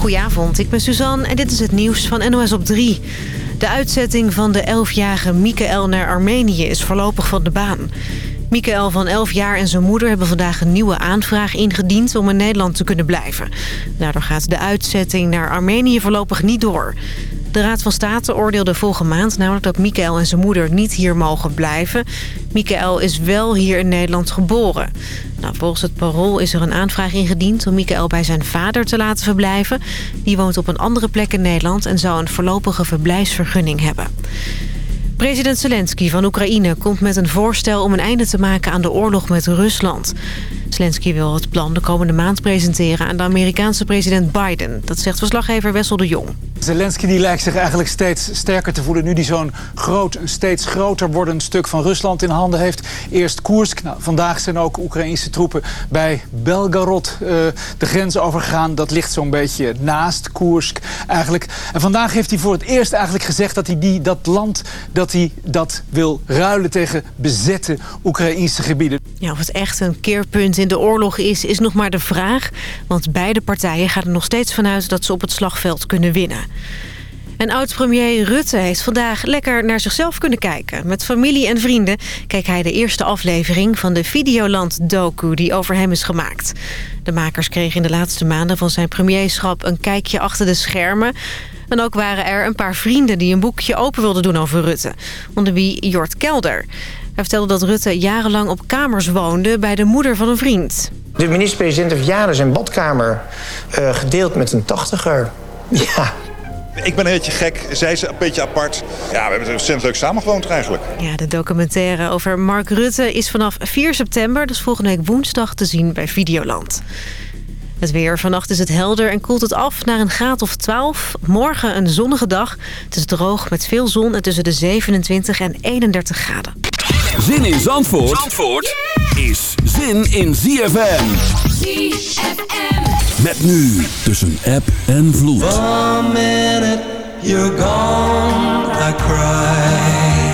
Goedenavond, ik ben Suzanne en dit is het nieuws van NOS op 3. De uitzetting van de 11-jarige Mikael naar Armenië is voorlopig van de baan. Mikael van 11 jaar en zijn moeder hebben vandaag een nieuwe aanvraag ingediend om in Nederland te kunnen blijven. Daardoor gaat de uitzetting naar Armenië voorlopig niet door. De Raad van State oordeelde vorige maand namelijk dat Mikael en zijn moeder niet hier mogen blijven. Mikael is wel hier in Nederland geboren. Nou, volgens het parool is er een aanvraag ingediend om Mikael bij zijn vader te laten verblijven. Die woont op een andere plek in Nederland en zou een voorlopige verblijfsvergunning hebben. President Zelensky van Oekraïne komt met een voorstel om een einde te maken aan de oorlog met Rusland. Zelensky wil het plan de komende maand presenteren aan de Amerikaanse president Biden. Dat zegt verslaggever Wessel de Jong. Zelensky die lijkt zich eigenlijk steeds sterker te voelen... nu hij zo'n groot, steeds groter wordend stuk van Rusland in handen heeft. Eerst Koersk. Nou, vandaag zijn ook Oekraïnse troepen bij Belgorod uh, de grens overgegaan. Dat ligt zo'n beetje naast Koersk eigenlijk. En vandaag heeft hij voor het eerst eigenlijk gezegd... dat hij die, dat land dat hij dat wil ruilen tegen bezette Oekraïnse gebieden. Of het echt een keerpunt in de oorlog is, is nog maar de vraag. Want beide partijen gaan er nog steeds vanuit dat ze op het slagveld kunnen winnen. En oud-premier Rutte heeft vandaag lekker naar zichzelf kunnen kijken. Met familie en vrienden keek hij de eerste aflevering van de Videoland-docu die over hem is gemaakt. De makers kregen in de laatste maanden van zijn premierschap een kijkje achter de schermen. En ook waren er een paar vrienden die een boekje open wilden doen over Rutte. Onder wie Jort Kelder. Hij vertelde dat Rutte jarenlang op kamers woonde bij de moeder van een vriend. De minister-president heeft jaren zijn badkamer uh, gedeeld met een tachtiger. Ja, ik ben een beetje gek, zij is een beetje apart. Ja, we hebben het ontzettend leuk samengewoond eigenlijk. Ja, de documentaire over Mark Rutte is vanaf 4 september... dus volgende week woensdag te zien bij Videoland. Het weer. Vannacht is het helder en koelt het af naar een graad of 12. Morgen een zonnige dag. Het is droog met veel zon en tussen de 27 en 31 graden. Zin in Zandvoort, Zandvoort is zin in ZFM. ZFM. Met nu tussen app en vloed. The minute you're gone, I cry.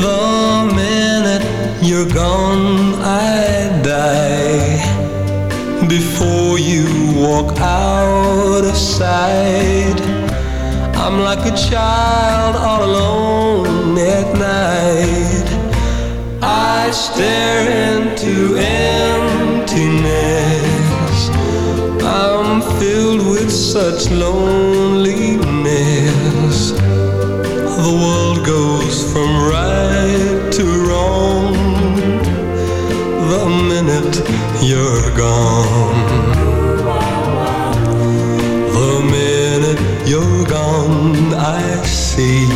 The minute you're gone, I die. Before you walk out of sight, I'm like a child all alone at night. I stare into emptiness I'm filled with such loneliness. The world goes from right you're gone. The minute you're gone, I see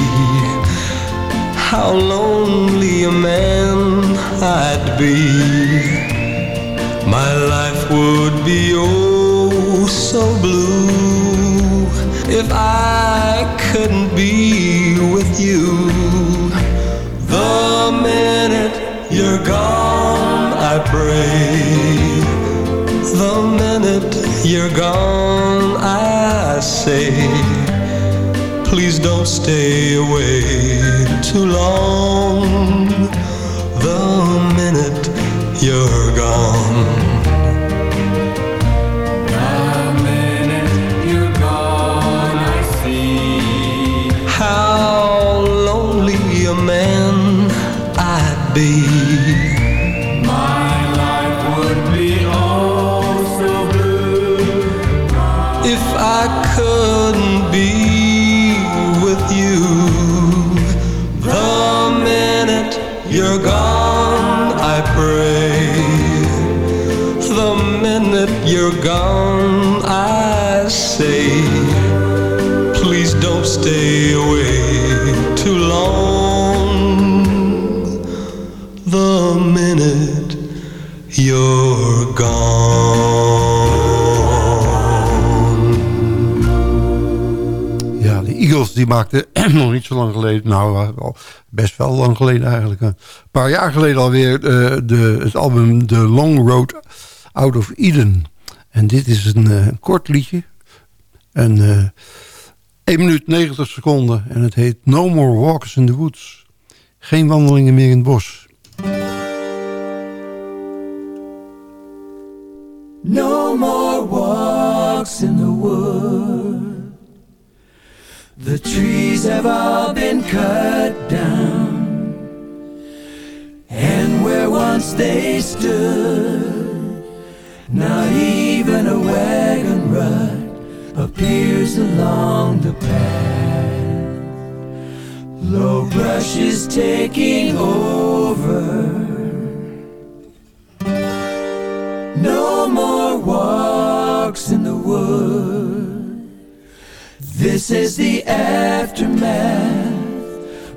how lonely a man I'd be. My life would be over so blue if I couldn't be with you. The minute you're gone, I pray. The minute you're gone, I say, please don't stay away too long. Nou, best wel lang geleden eigenlijk... een paar jaar geleden alweer uh, de, het album The Long Road Out of Eden. En dit is een kort liedje. En uh, 1 minuut 90 seconden. En het heet No More Walks in the Woods. Geen wandelingen meer in het bos. No more walks in the wood. The trees have all been cut down. And where once they stood, not even a wagon rut appears along the path. Low brush is taking over. No more walks in the wood. This is the aftermath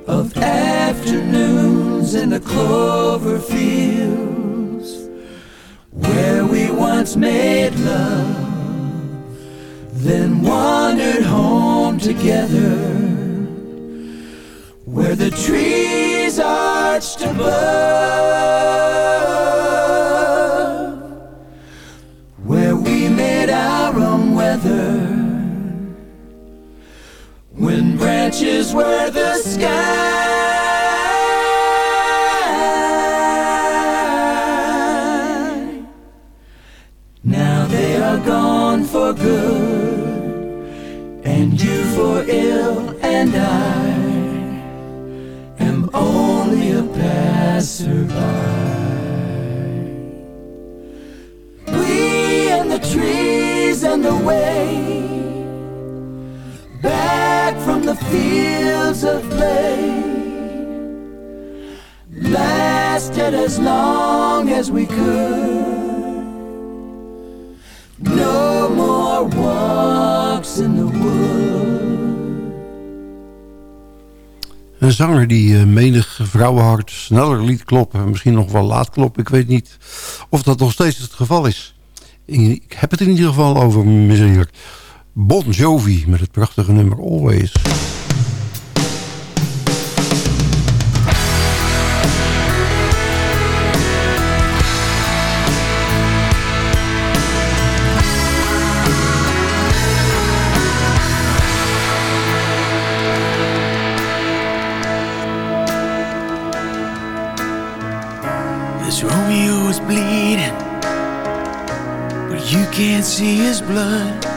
of afternoons in the clover fields where we once made love, then wandered home together where the trees arched above, were the sky. Now they are gone for good, and you for ill, and I am only a passerby. We and the trees and the way from the fields of play lasted as long as we could. No more walks in the. Een zanger die uh, menig vrouwenhart sneller liet kloppen. Misschien nog wel laat kloppen. Ik weet niet of dat nog steeds het geval is. Ik heb het in ieder geval over meneer Bon Jovi met het prachtige nummer Always. This Romeo is bleeding, but you can't see his blood.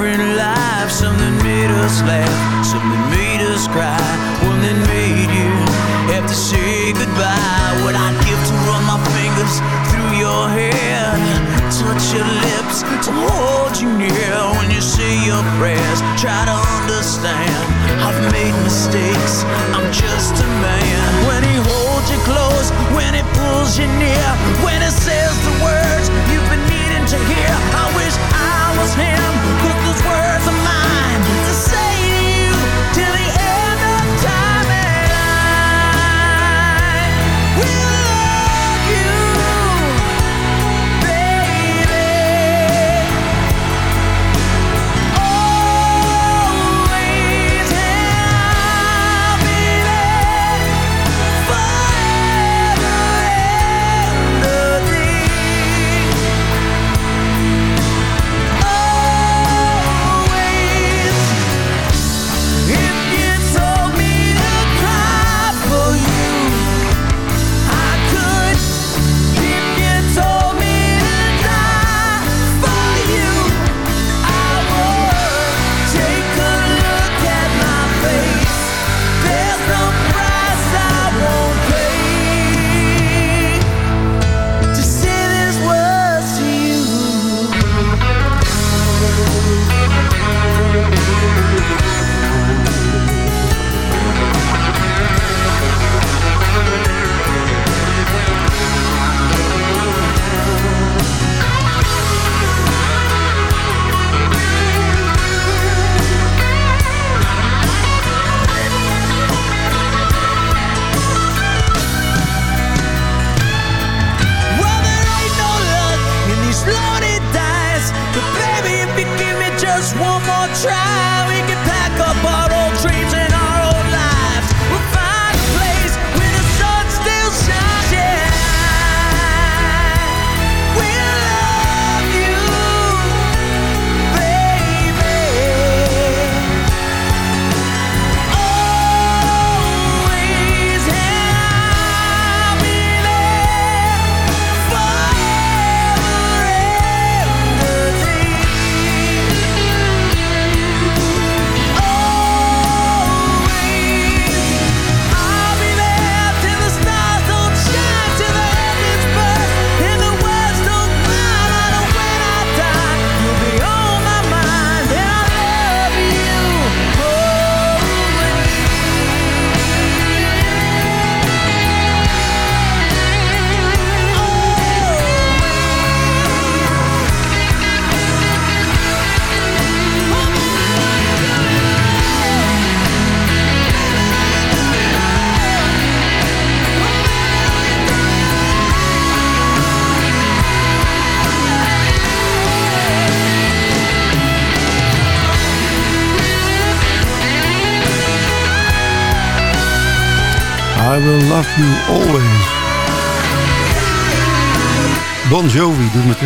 different life. Something made us laugh, something made us cry, one that made you have to say goodbye. What I'd give to run my fingers through your hair, touch your lips, to hold you near when you say your prayers. Try to understand, I've made mistakes, I'm just a man. When he holds you close, when he pulls you near,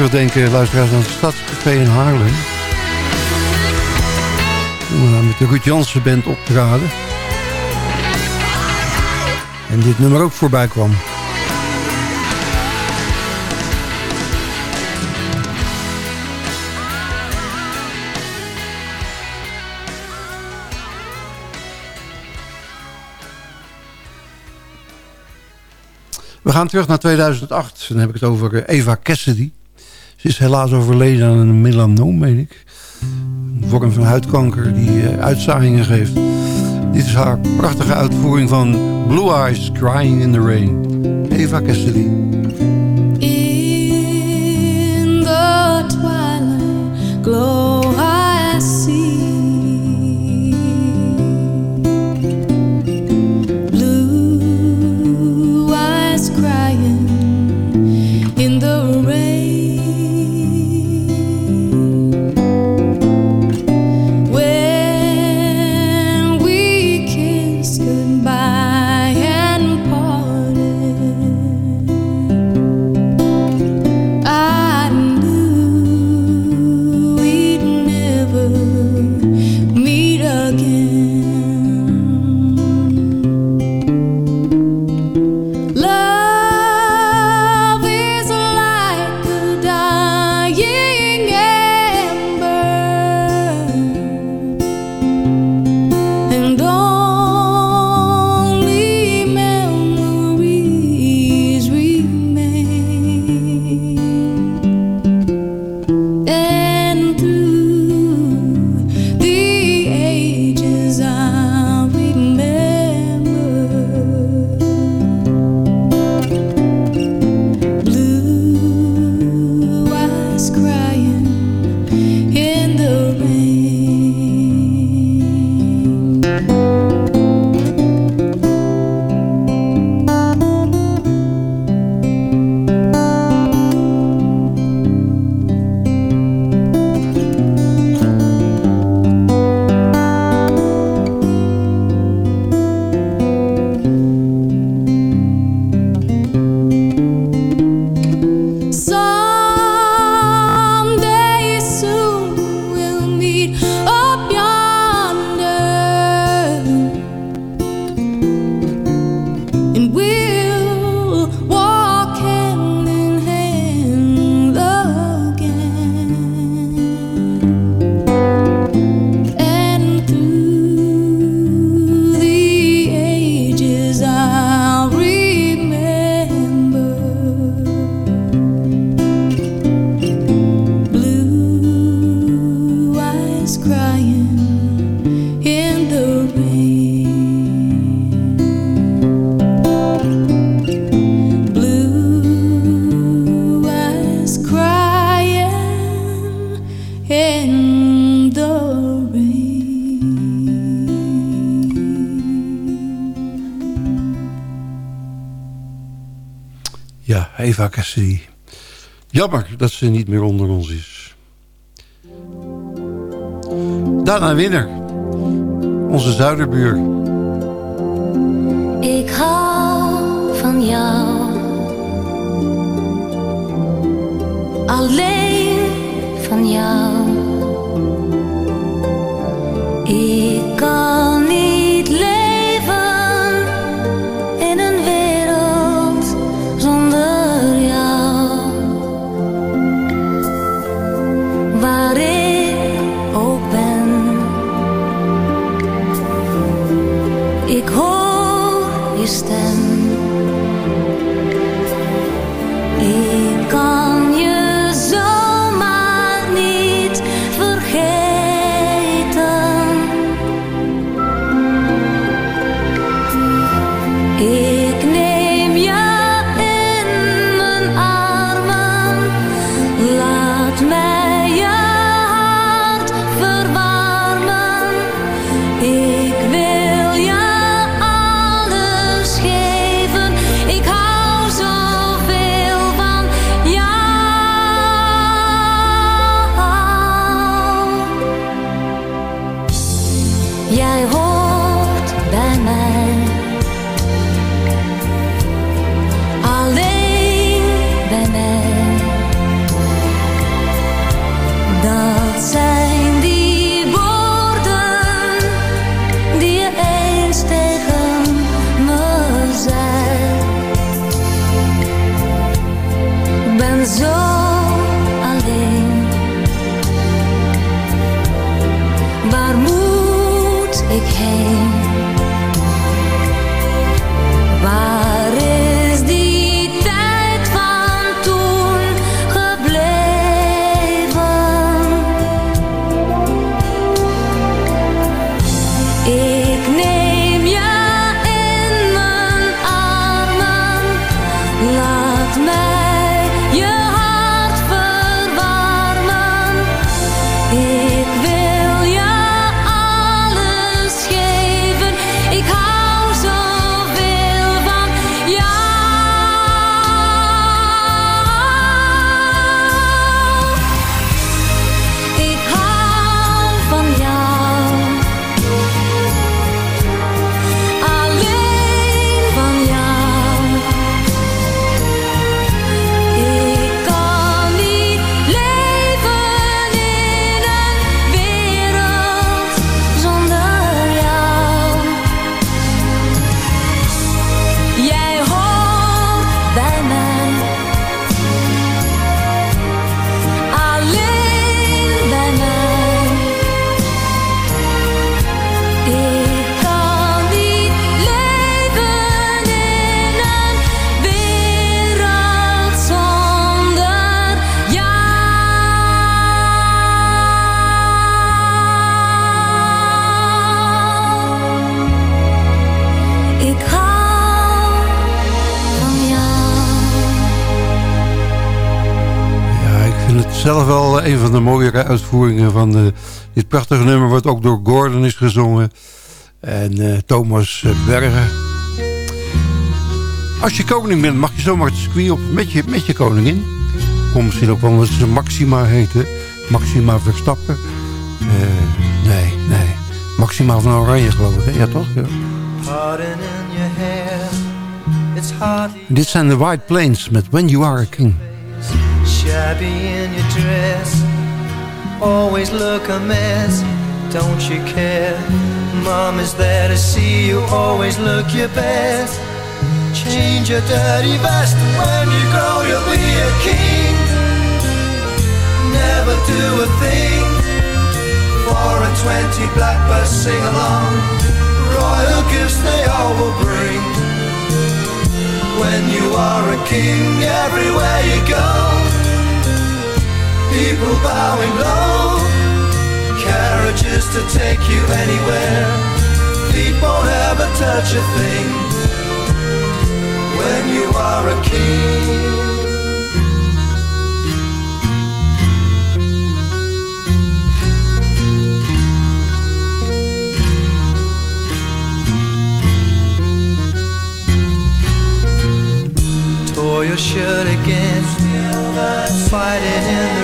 Terugdenken, luisteraars, aan het Stadscafé in Haarlem. Toen we met de Ruud Jansen band optraden. En dit nummer ook voorbij kwam. We gaan terug naar 2008. Dan heb ik het over eh, Eva Cassidy. Ze is helaas overleden aan een melanoom, meen ik. Een vorm van huidkanker die uh, geeft. Dit is haar prachtige uitvoering van Blue Eyes Crying in the Rain. Eva Cassidy. Eva Cassidy. Jammer dat ze niet meer onder ons is. Daarna winnaar. Onze zuiderbuur. Ik hou van jou. Alleen van jou. Wel een van de mooiere uitvoeringen van eh, dit prachtige nummer... wat ook door Gordon is gezongen. En eh, Thomas Bergen. Als je koning bent, mag je zomaar het circuit op met je, met je koningin. Kom misschien ook wel dat ze Maxima heten. Maxima Verstappen. Eh, nee, nee. Maxima van Oranje geloof ik, hè? Ja, toch? Ja. Dit zijn de White Plains met When You Are a King. Shabby in your dress. Always look a mess, don't you care? Mom is there to see you, always look your best. Change your dirty vest when you grow, you'll be a king. Never do a thing for a twenty blackbirds sing along. Royal gifts they all will bring. When you are a king, everywhere you go, people bowing low, carriages to take you anywhere. Feet won't ever touch a thing when you are a king. Tore your shirt again, fighting in the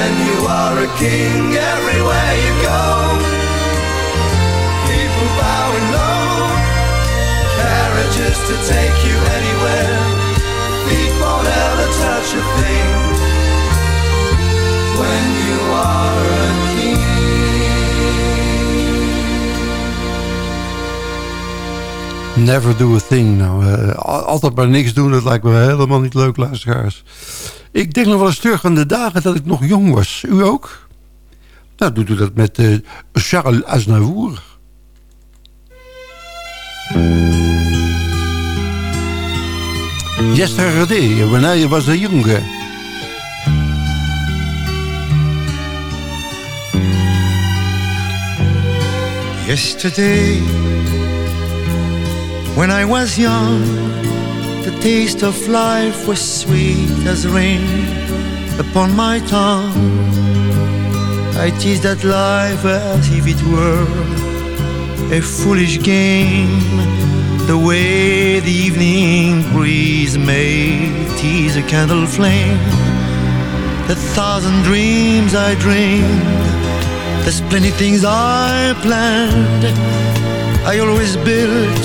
When you are a king, everywhere you go, people bowing low, carriages to take you anywhere. Feet won't ever touch a thing. When you are a Never do a thing. Nou, al- altijd maar niks doen, dat lijkt me helemaal niet leuk, luisteraars. Ik denk nog wel eens terug aan de dagen dat ik nog jong was. U ook? Nou, doet u dat met eh, Charles Aznavour. Yesterday, when I was a younger. Yesterday, when I was young, the taste of life was sweet as rain upon my tongue. I teased at life as if it were a foolish game. The way the evening breeze may tease a candle flame. The thousand dreams I dreamed, there's plenty things I planned. I always built,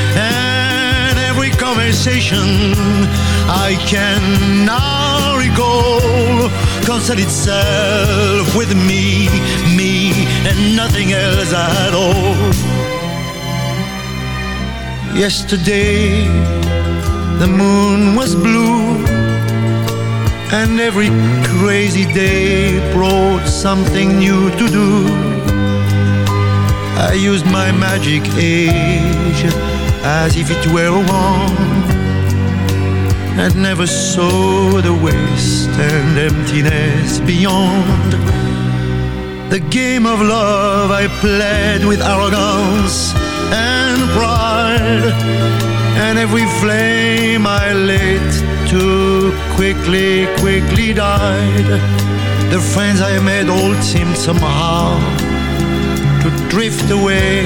Conversation I can now recall concerned itself with me, me, and nothing else at all. Yesterday, the moon was blue, and every crazy day brought something new to do. I used my magic age as if it were a wand, and never saw the waste and emptiness beyond. The game of love I played with arrogance and pride, and every flame I lit too quickly, quickly died. The friends I made all seemed somehow to drift away,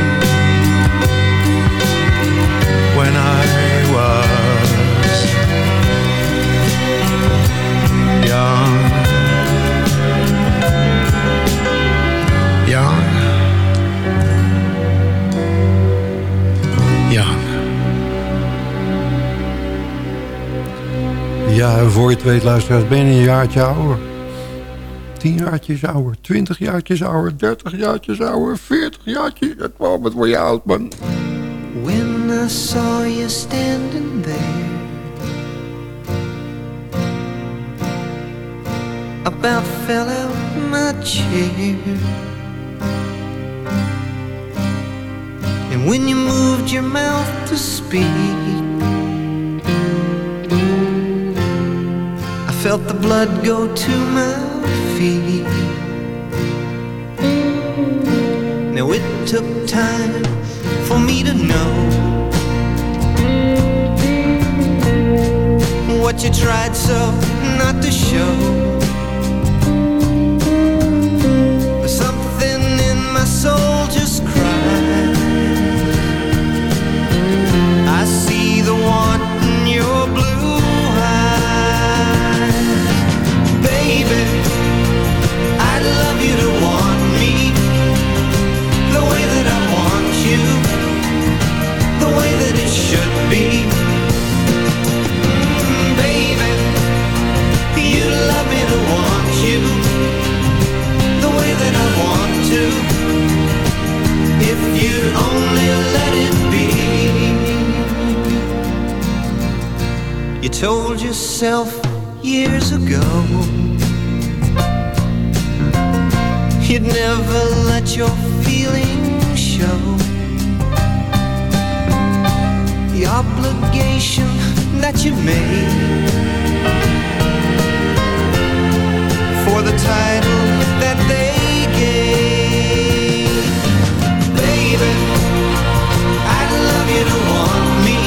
Ja, voor je het weet, luisteraars, ben je een jaartje ouder. 10 jaartjes ouder, 20 jaartjes ouder, 30 jaartjes ouder, 40 jaartjes. Het wat word je oud, man. When I saw you standing there, about fell out my chair. And when you moved your mouth to speak, felt the blood go to my feet. Now it took time for me to know what you tried so not to show. But something in my soul be. Baby, you love me to want you, the way that I want to. If you'd only let it be. You told yourself years ago You'd never let your feelings obligation that you made for the title that they gave. Baby, I'd love you to want me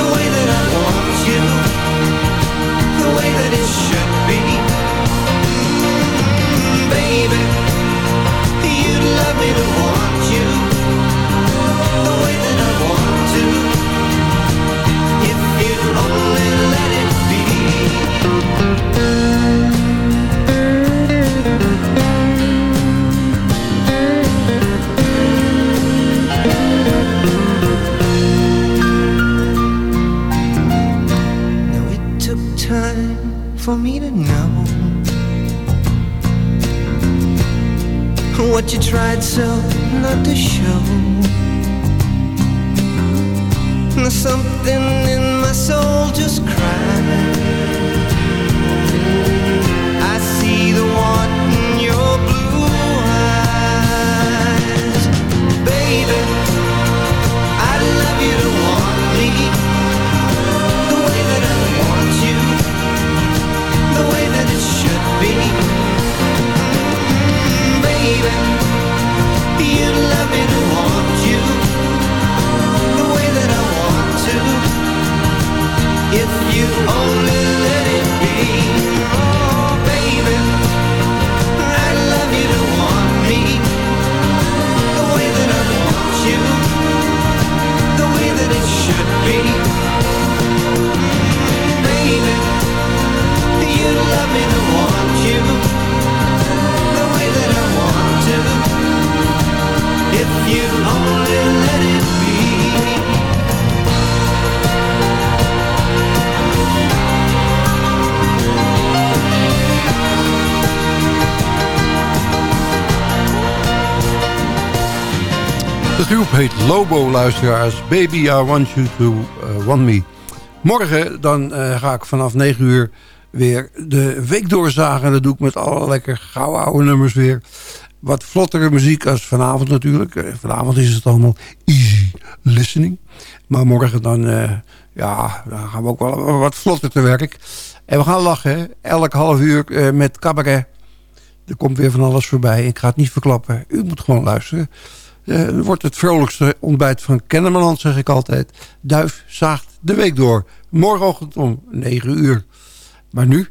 the way that I want you, the way that it should be. Baby, you'd love me to want groep heet Lobo, luisteraars. Baby, I want you to uh, want me. Morgen dan eh, ga ik vanaf 9 uur weer de week doorzagen. En dat doe ik met alle lekker gouden oude nummers weer. Wat vlottere muziek als vanavond natuurlijk. Eh, vanavond is het allemaal easy listening. Maar morgen dan, eh, ja, dan gaan we ook wel wat vlotter te werk. En we gaan lachen, elk half uur eh, met cabaret. Er komt weer van alles voorbij. Ik ga het niet verklappen. U moet gewoon luisteren. Het wordt het vrolijkste ontbijt van Kennemerland, zeg ik altijd. Duif zaagt de week door. Morgenochtend om 9 uur. Maar nu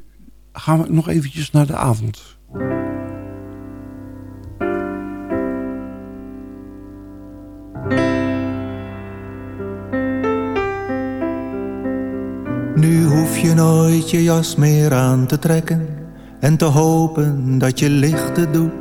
gaan we nog eventjes naar de avond. Nu hoef je nooit je jas meer aan te trekken en te hopen dat je lichten doet.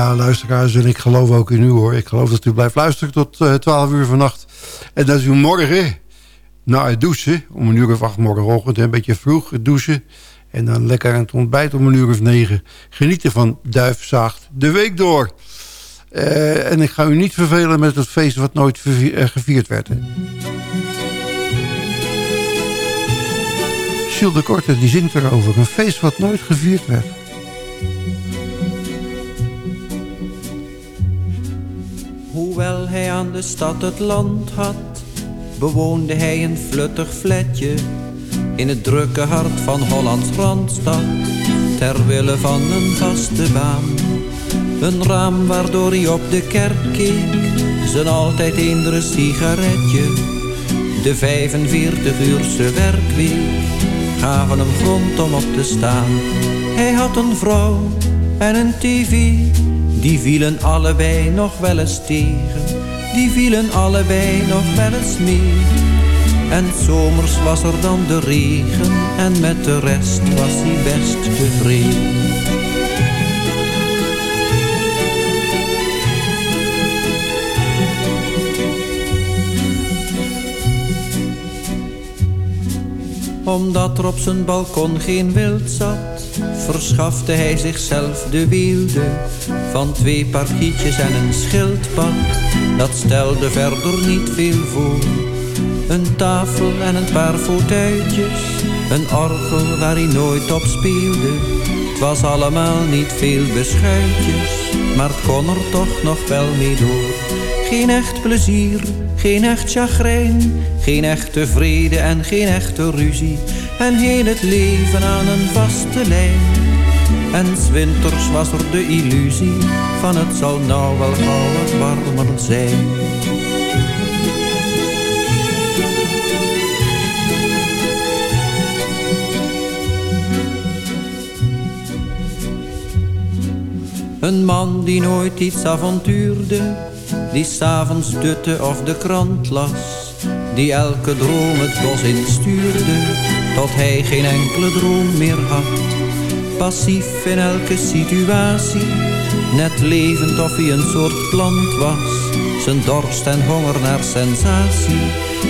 Ja, luisteraars, en ik geloof ook in u hoor. Ik geloof dat u blijft luisteren tot eh 12 uur vannacht. En dat u morgen na het douchen, om een uur of acht morgenochtend, een beetje vroeg douchen. En dan lekker aan het ontbijt om een uur of negen. Genieten van Duif zaagt de week door. Eh, en ik ga u niet vervelen met het feest wat nooit eh, gevierd werd. hè. Gilles de Korte die zingt erover. Een feest wat nooit gevierd werd. Hoewel hij aan de stad het land had, bewoonde hij een fluttig flatje in het drukke hart van Hollands Randstad, ter wille van een vaste baan. Een raam waardoor hij op de kerk keek, zijn altijd eendere sigaretje. De 45-uurse werkweek gaven hem grond om op te staan. Hij had een vrouw en een tv, die vielen allebei nog wel eens tegen. Die vielen allebei nog wel eens mee. En zomers was er dan de regen en met de rest was hij best tevreden. Omdat er op zijn balkon geen wild zat, verschafte hij zichzelf de weelde van twee parkietjes en een schildpad. Dat stelde verder niet veel voor. Een tafel en een paar fauteuiltjes, een orgel waar hij nooit op speelde. Het was allemaal niet veel beschuitjes, maar het kon er toch nog wel mee door. Geen echt plezier, geen echt chagrijn, geen echte vrede en geen echte ruzie. En heel het leven aan een vaste lijn. En 's winters was er de illusie van het zal nou wel gauw wat warmer zijn. Een man die nooit iets avontuurde, die s'avonds dutte of de krant las, die elke droom het bos instuurde, tot hij geen enkele droom meer had. Passief in elke situatie, net levend of hij een soort plant was. Zijn dorst en honger naar sensatie,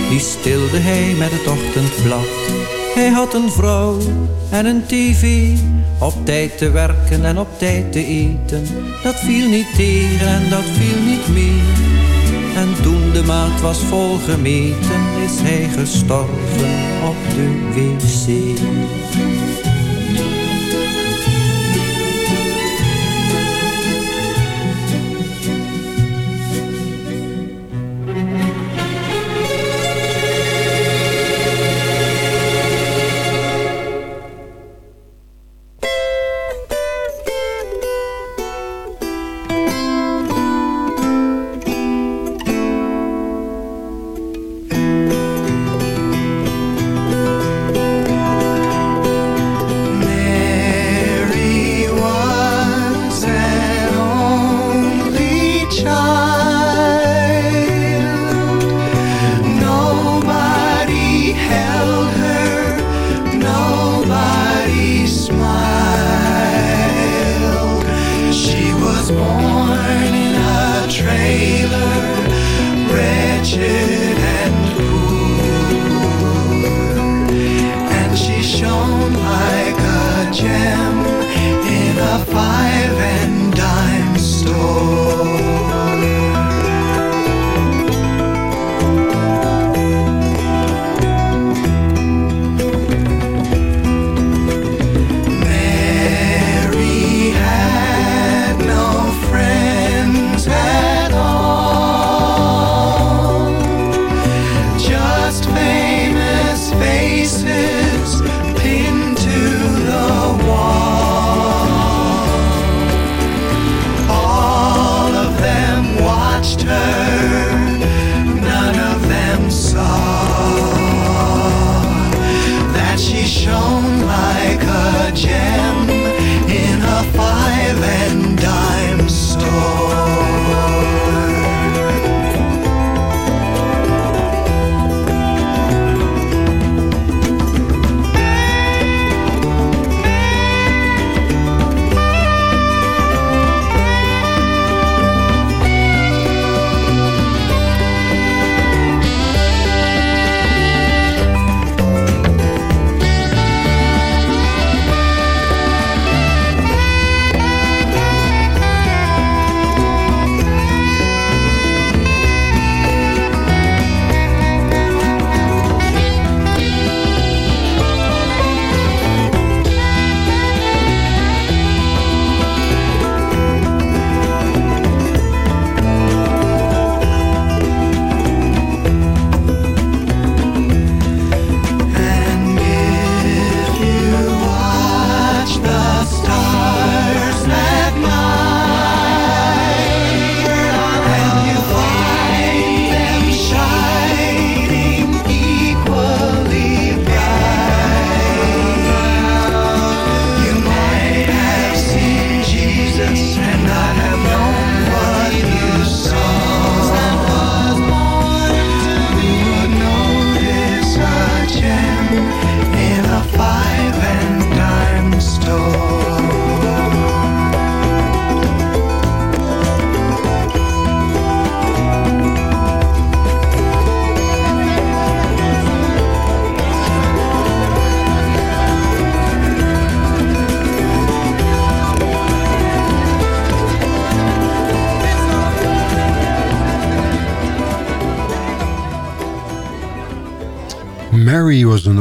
die stilde hij met het ochtendblad. Hij had een vrouw en een tv, op tijd te werken en op tijd te eten. Dat viel niet tegen en dat viel niet mee. En toen de maat was volgemeten, is hij gestorven op de wc.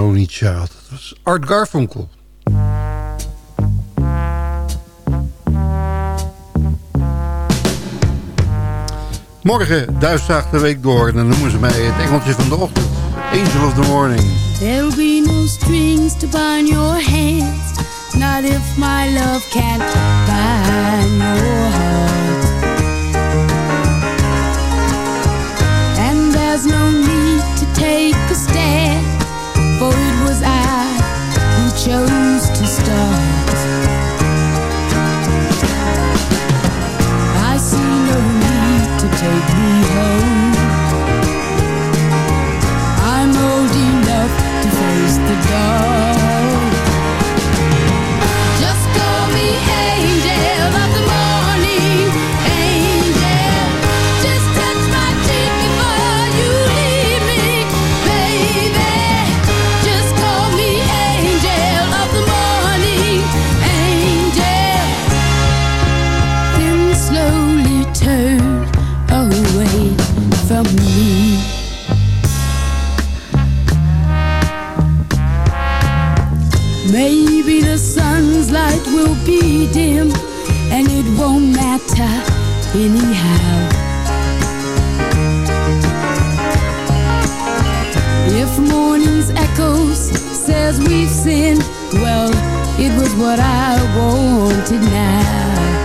Only child. Dat was Art Garfunkel. Morgen duifzaagt de week door en dan noemen ze mij het engeltje van de ochtend. Angel of the morning. There'll be no strings to bind your hands. Not if my love can't bind your heart. And there's no need to take chose to start. I see no need to take me home. I'm old enough to face the dark. Dim and it won't matter anyhow. If morning's echoes says we've sinned, well, it was what I wanted now.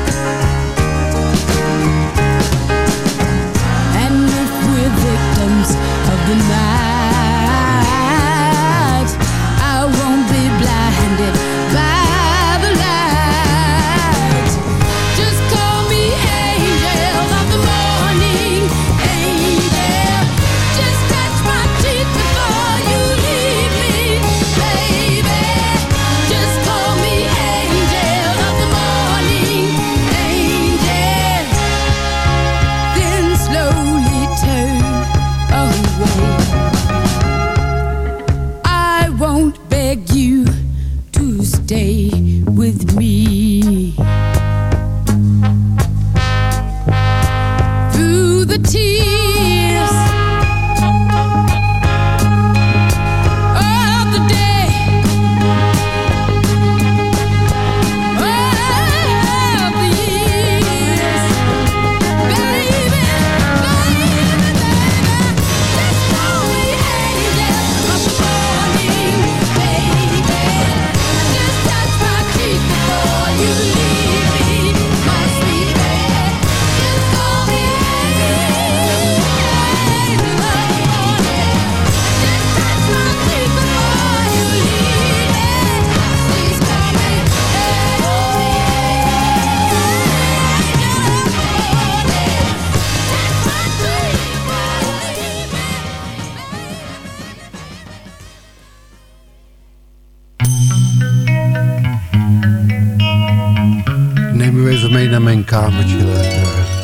in mijn kamertje leggen.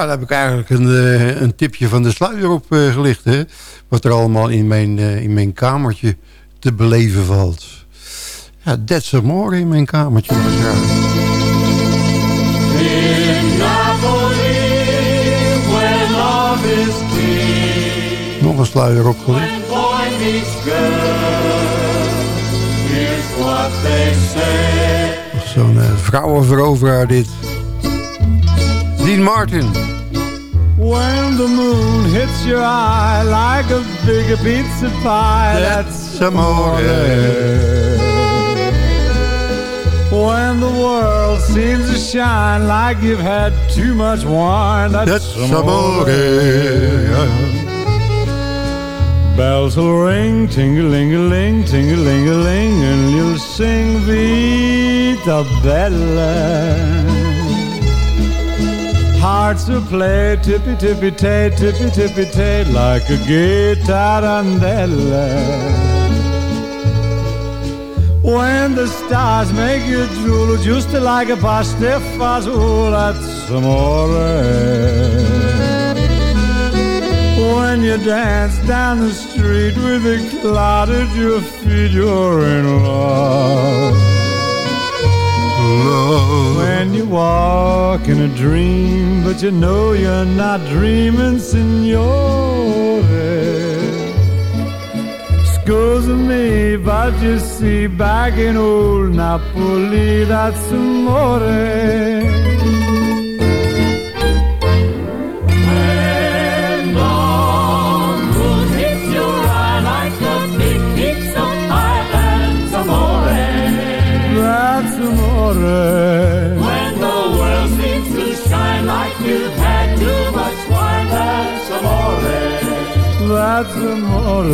Ja, daar heb ik eigenlijk een, eh, een tipje van de sluier op eh, gelicht. Hè? Wat er allemaal in mijn, eh, in mijn kamertje te beleven valt. Ja, that's more in mijn kamertje. was raar. In Napoli, where love is king, Nog een sluier opgelicht. Zo'n uh, vrouwenveroveraar dit. Dean Martin. When the moon hits your eye like a big pizza pie, that's amore. When the world seems to shine like you've had too much wine, that's, That's amore. Bells will ring, ting-a-ling-a-ling, ting-a-ling-a-ling, and you'll sing Vita Bella. Hearts will play tippy tippy tay, tippy tippy tay, like a tarantella. When the stars make you drool, just like a pasta fazool, that's amore. When you dance down the street with a cloud at your feet, you're in love. When you walk in a dream, but you know you're not dreaming, signore. Scusa me, but you see, back in old Napoli, that's amore. That's amore.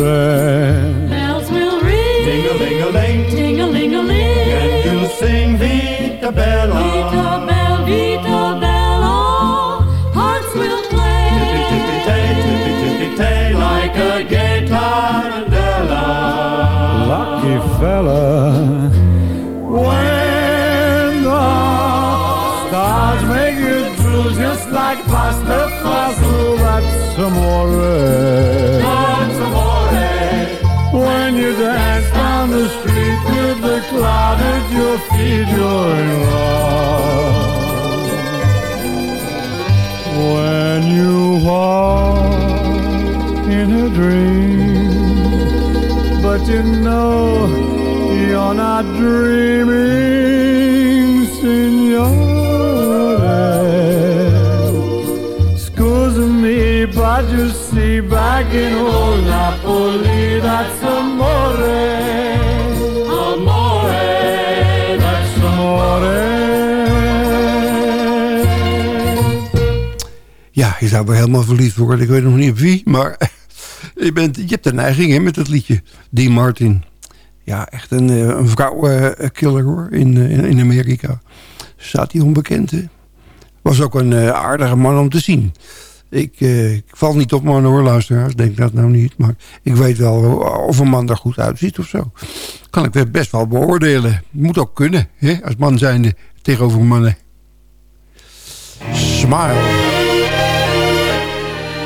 Bells will ring, Ding-a-ling-a-ling, ting-a-ling-a-ling, and you'll sing Vita Bella. Vita Bella, Vita Bella, hearts will play. Tippy tippy tay, tippy tippy tay, like a gay tarantella. Lucky fella. When the stars make you drool just like pasta fazool, that's amore. A dream, but you know you're not dreaming, signore. Scusa me, but you see, back in old Napoli, that's amore. Amore, that's amore. Ja, je zou wel helemaal verliefd worden. Ik weet nog niet op wie, maar je, bent, je hebt een neiging hè, met het liedje. Dean Martin. Ja, echt een, eh, een vrouwenkiller hoor, in, eh, in, Amerika. Staat hij onbekend, hè? Was ook een eh, aardige man om te zien. Ik, eh, ik val niet op mannen hoor, luisteraars. Denk dat nou niet. Maar ik weet wel of een man er goed uitziet of zo. Kan ik best wel beoordelen. Moet ook kunnen, hè? als man zijnde tegenover mannen. Smile.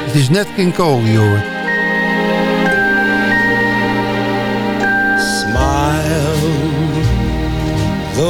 Het is net King Cole, die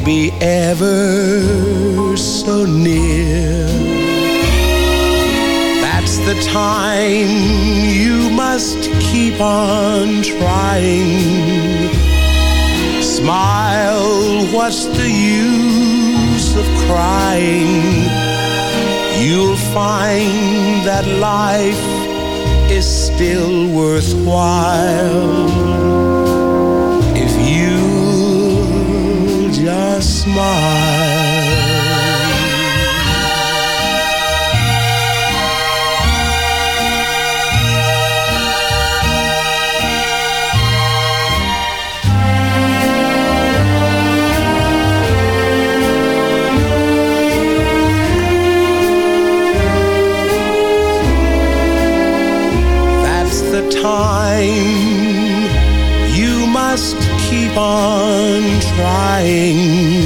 be ever so near. That's the time you must keep on trying. Smile, what's the use of crying? You'll find that life is still worthwhile smile. That's the time you must keep on trying.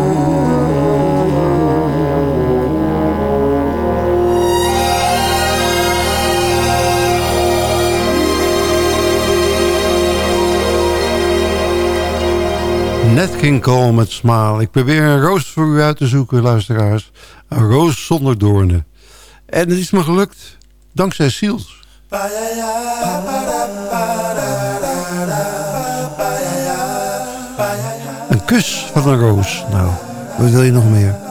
King Cole met Smile. Ik probeer een roos voor u uit te zoeken, luisteraars. Een roos zonder doornen. En het is me gelukt, dankzij Siels. Een kus van een roos. Nou, wat wil je nog meer?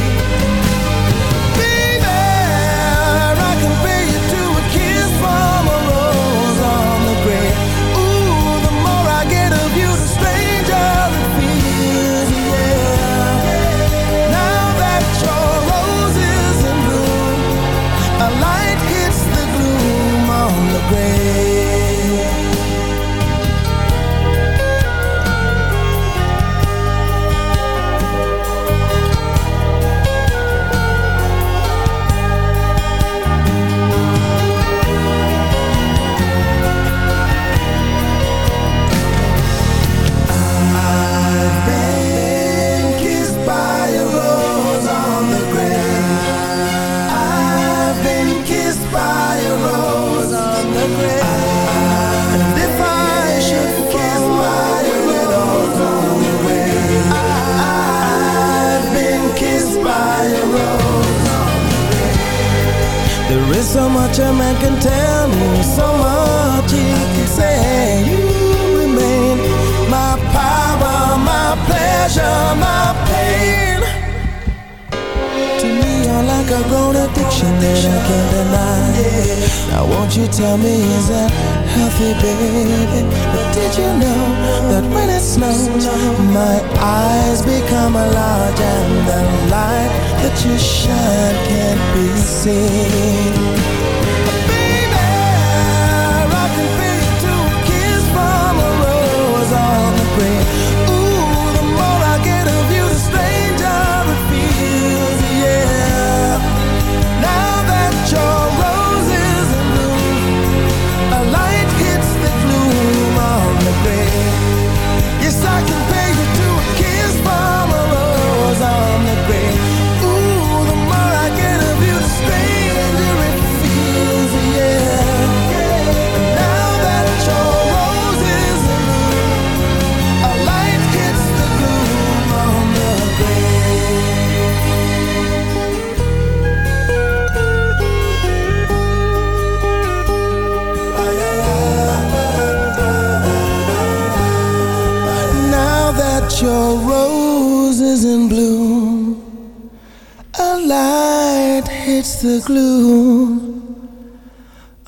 The gloom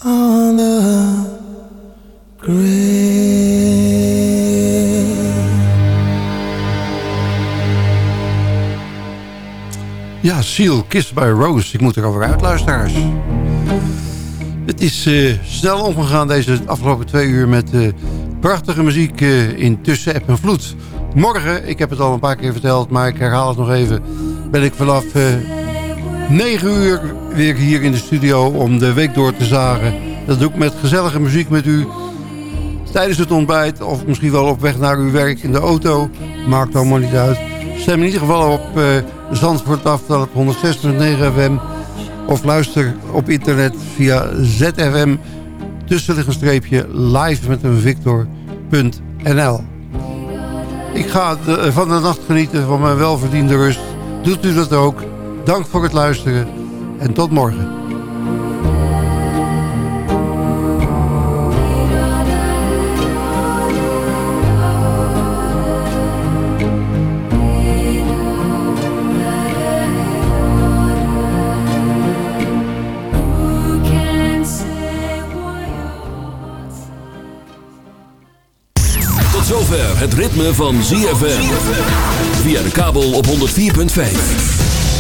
on the grave. Ja, Seal, Kiss by Rose. Ik moet erover uit, luisteraars. Het is eh, snel omgegaan deze afgelopen twee uur met eh, prachtige muziek eh, in Tussen App Vloed. Morgen, ik heb het al een paar keer verteld, maar ik herhaal het nog even... ben ik vanaf 9 uur weer hier in de studio om de week door te zagen. Dat doe ik met gezellige muziek met u tijdens het ontbijt... of misschien wel op weg naar uw werk in de auto. Maakt allemaal niet uit. Stem in ieder geval op uh, Zandvoort af op 106.9 FM... of luister op internet via ZFM... tussenliggend streepje live met een victor.nl. Ik ga de, van de nacht genieten van mijn welverdiende rust. Doet u dat ook. Dank voor het luisteren en tot morgen. Het ritme van ZFM. Via de kabel op 104.5.